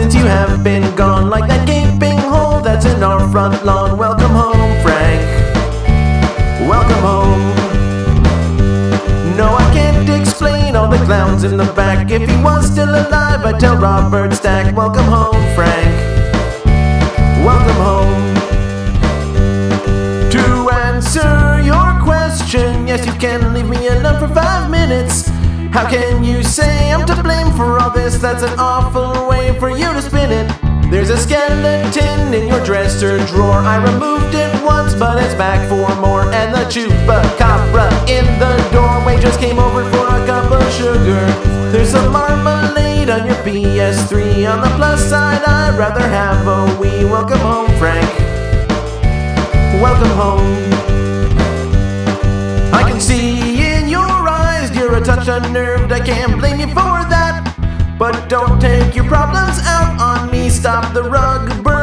since you have been gone, like that gaping hole that's in our front lawn. Welcome home, Frank. Welcome home. No, I can't explain all the clowns in the back. If he was still alive, I'd tell Robert Stack. Welcome home, Frank. Welcome home. To answer your question, yes, you can leave me alone for five minutes. How can you say I'm to blame for all this? That's an awful way for you to spin it. There's a skeleton in your dresser drawer. I removed it once, but it's back for more. And the chupacabra in the doorway just came over for a cup of sugar. There's some marmalade on your PS3. On the plus side, I'd rather have a Wii. Welcome home, Frank. Welcome home. I can see in your eyes you're a touch unnerved. I can't blame you for that. But don't take your problems out on me. Stop the rug burning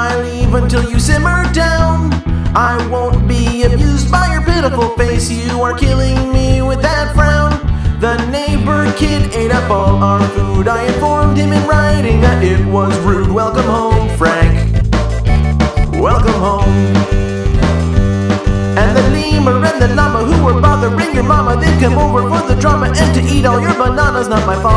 my leave until you simmer down. I won't be amused by your pitiful face. You are killing me with that frown. The neighbor kid ate up all our food. I informed him in writing that it was rude. Welcome home, Frank. Welcome home. And the lemur and the llama who were bothering your mama, they come over for the drama and to eat all your bananas. Not my fault.